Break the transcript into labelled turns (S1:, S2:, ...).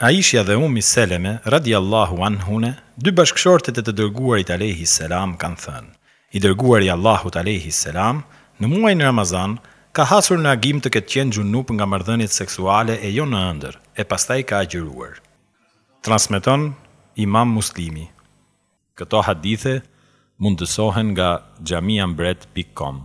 S1: Aishja dhe Ummi Seleme, radijallahu anhune, dy bashkëshortet e të Dërguarit alejhi selam kanë thënë, I Dërguari i Allahut alejhi selam, në muajin Ramazan, ka hasur në agim të ketë qenë xhunup nga marrëdhëniet seksuale e jo në ëndërr, e pastaj ka agjëruar. Transmeton Imam Muslimi. Këto hadithe mundësohen nga xhamiambret pikë kom.